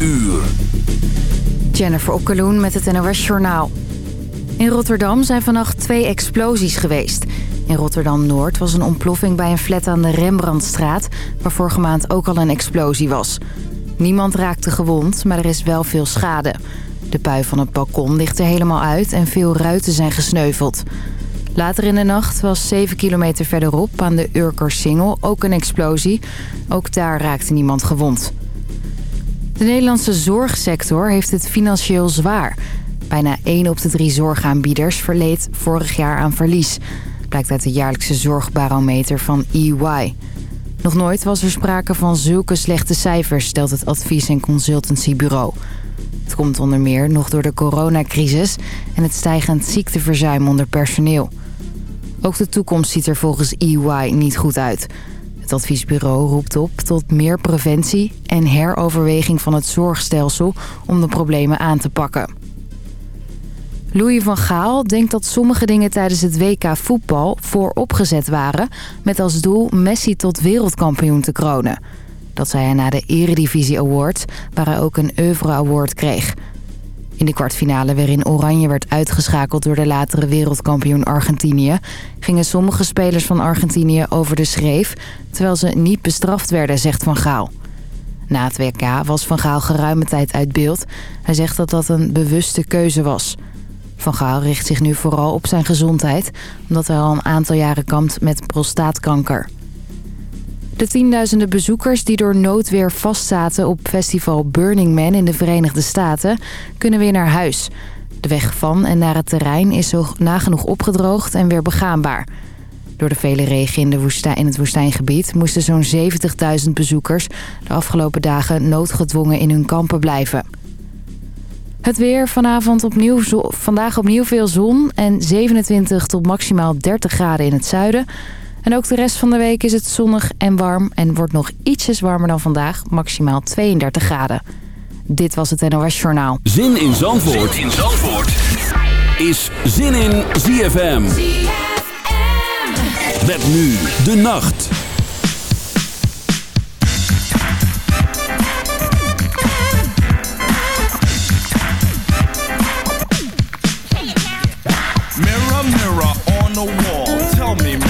uur. Jennifer Okkeloen met het NOS Journaal. In Rotterdam zijn vannacht twee explosies geweest. In Rotterdam-Noord was een ontploffing bij een flat aan de Rembrandtstraat... waar vorige maand ook al een explosie was. Niemand raakte gewond, maar er is wel veel schade. De pui van het balkon ligt er helemaal uit en veel ruiten zijn gesneuveld. Later in de nacht was 7 kilometer verderop aan de Urkersingel ook een explosie. Ook daar raakte niemand gewond. De Nederlandse zorgsector heeft het financieel zwaar. Bijna 1 op de 3 zorgaanbieders verleed vorig jaar aan verlies. Blijkt uit de jaarlijkse zorgbarometer van EY. Nog nooit was er sprake van zulke slechte cijfers, stelt het advies- en consultancybureau. Het komt onder meer nog door de coronacrisis en het stijgend ziekteverzuim onder personeel. Ook de toekomst ziet er volgens EY niet goed uit. Het adviesbureau roept op tot meer preventie en heroverweging van het zorgstelsel om de problemen aan te pakken. Louis van Gaal denkt dat sommige dingen tijdens het WK voetbal vooropgezet waren... met als doel Messi tot wereldkampioen te kronen. Dat zei hij na de Eredivisie Awards, waar hij ook een Oeuvre Award kreeg. In de kwartfinale waarin Oranje werd uitgeschakeld door de latere wereldkampioen Argentinië... gingen sommige spelers van Argentinië over de schreef... terwijl ze niet bestraft werden, zegt Van Gaal. Na het WK was Van Gaal geruime tijd uit beeld. Hij zegt dat dat een bewuste keuze was... Van Gaal richt zich nu vooral op zijn gezondheid... omdat hij al een aantal jaren kampt met prostaatkanker. De tienduizenden bezoekers die door noodweer vastzaten op festival Burning Man in de Verenigde Staten... kunnen weer naar huis. De weg van en naar het terrein is zo nagenoeg opgedroogd en weer begaanbaar. Door de vele regen in, de woestijn, in het woestijngebied moesten zo'n 70.000 bezoekers... de afgelopen dagen noodgedwongen in hun kampen blijven. Het weer vanavond opnieuw, vandaag opnieuw veel zon en 27 tot maximaal 30 graden in het zuiden. En ook de rest van de week is het zonnig en warm en wordt nog ietsjes warmer dan vandaag, maximaal 32 graden. Dit was het NOS Journaal. Zin in Zandvoort, zin in Zandvoort. is Zin in ZFM. ZFM. Met nu de nacht. the wall. Tell me, mirror,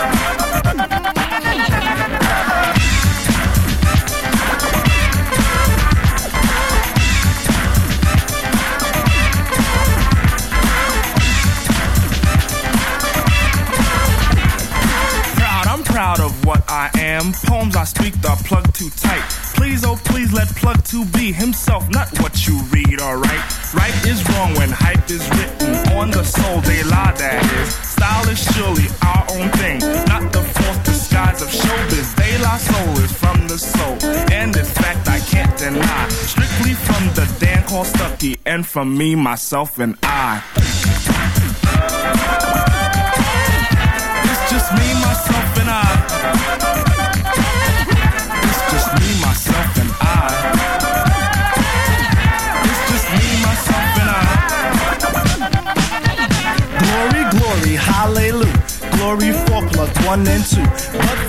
Poems I speak the plug too tight. Please, oh please, let plug to be himself, not what you read, alright? Right is wrong when hype is written on the soul, they lie, that is. Style is surely lie soul is from the soul, and this fact I can't deny. Strictly from the Dan called Stucky, and from me, myself, and I. It's just me, myself, and I. It's just me, myself, and I. It's just me, myself, and I. Glory, glory, hallelujah. Glory for one and two. But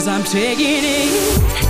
Cause I'm taking it.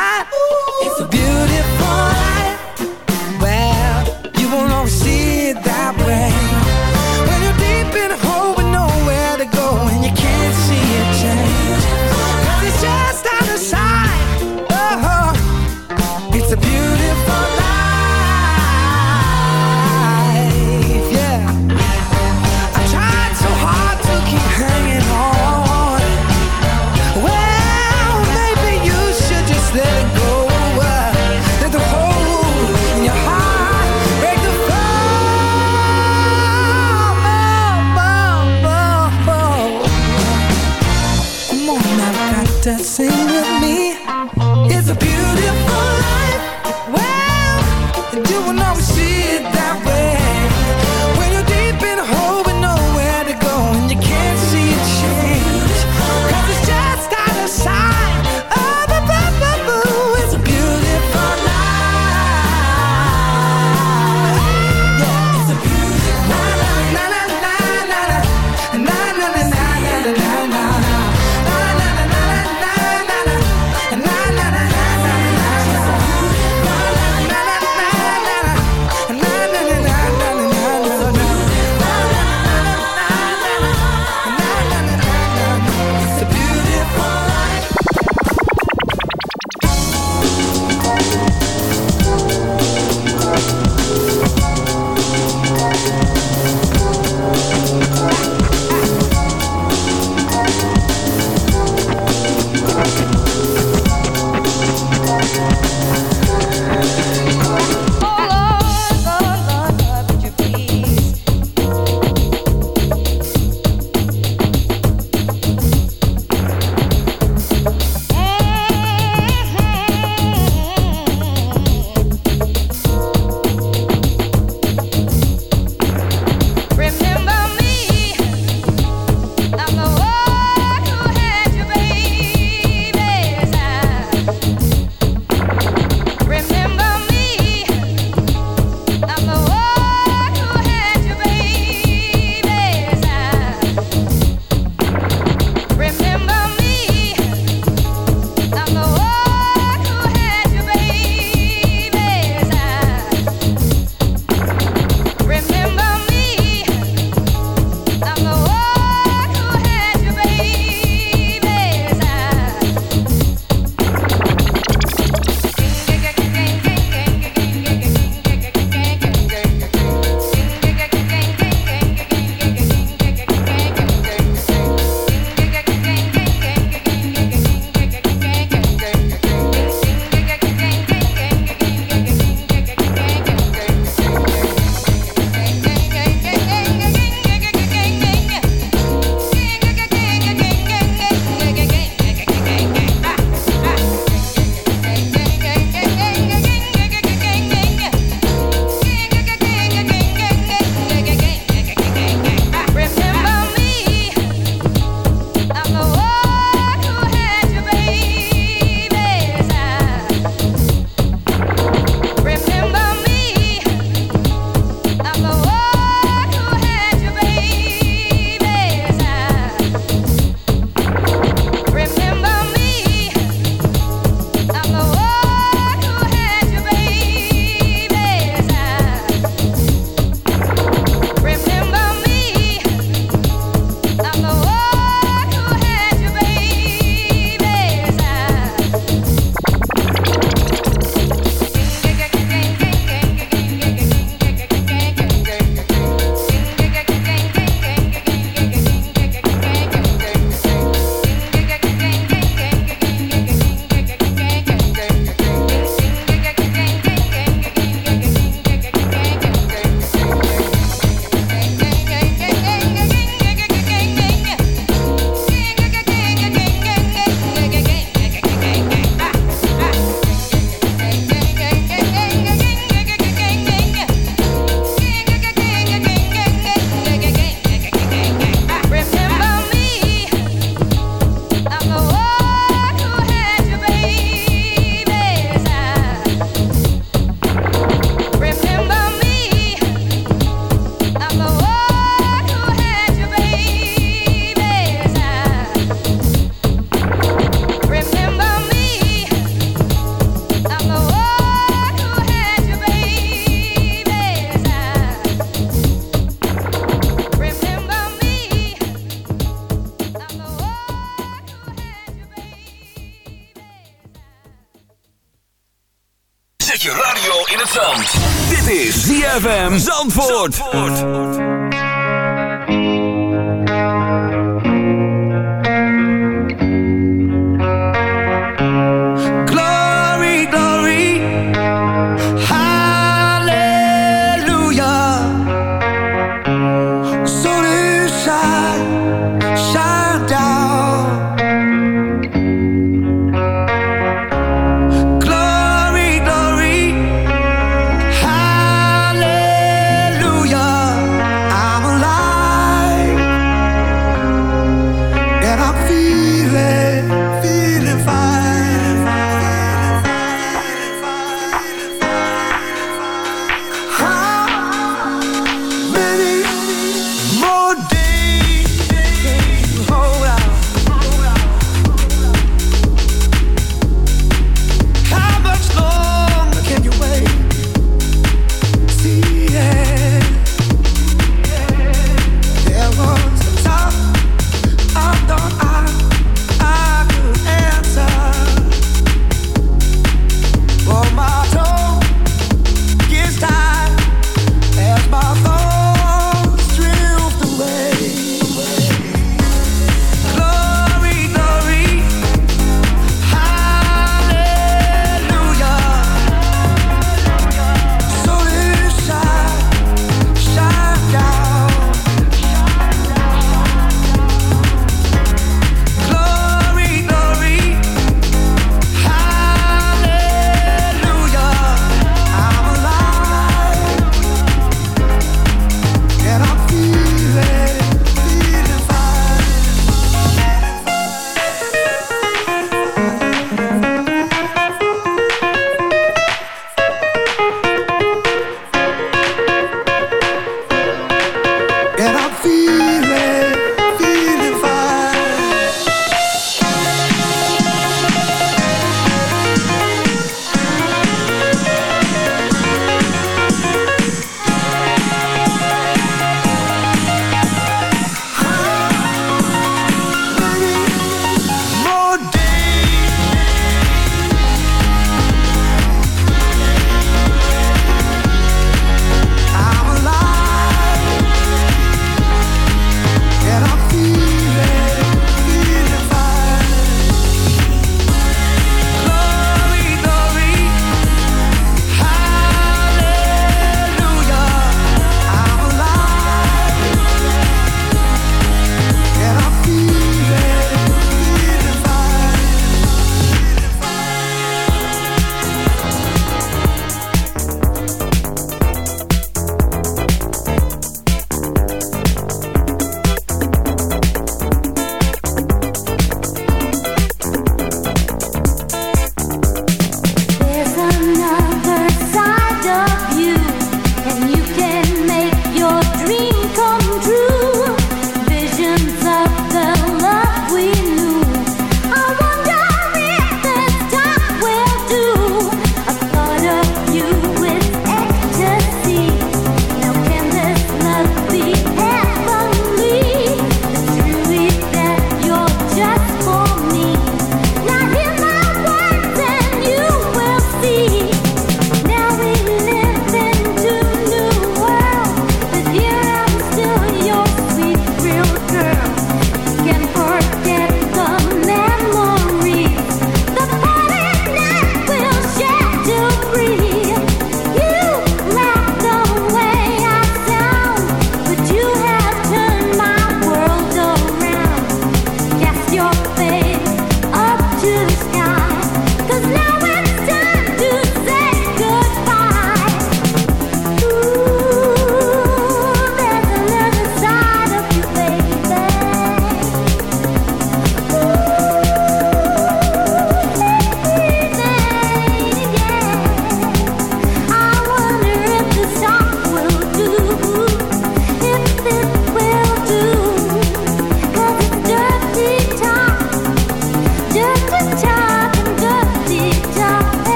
ZFM Zandvoort. Zandvoort.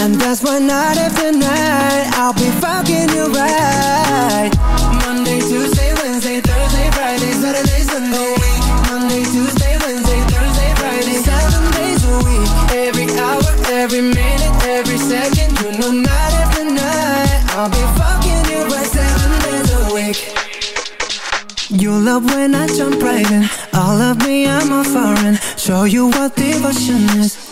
And that's why night after night I'll be fucking you right. Monday, Tuesday, Wednesday, Thursday, Friday, Saturday, Sunday. Monday, Tuesday, Wednesday, Thursday, Friday, seven days a week. Every hour, every minute, every second, you know, night after night I'll be fucking you right seven days a week. You love when I jump right in All of me, I'm a foreign Show you what devotion is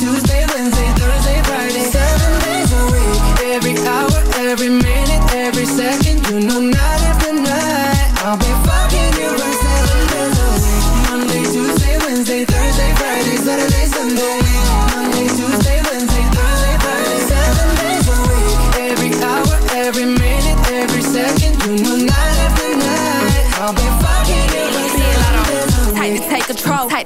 Monday,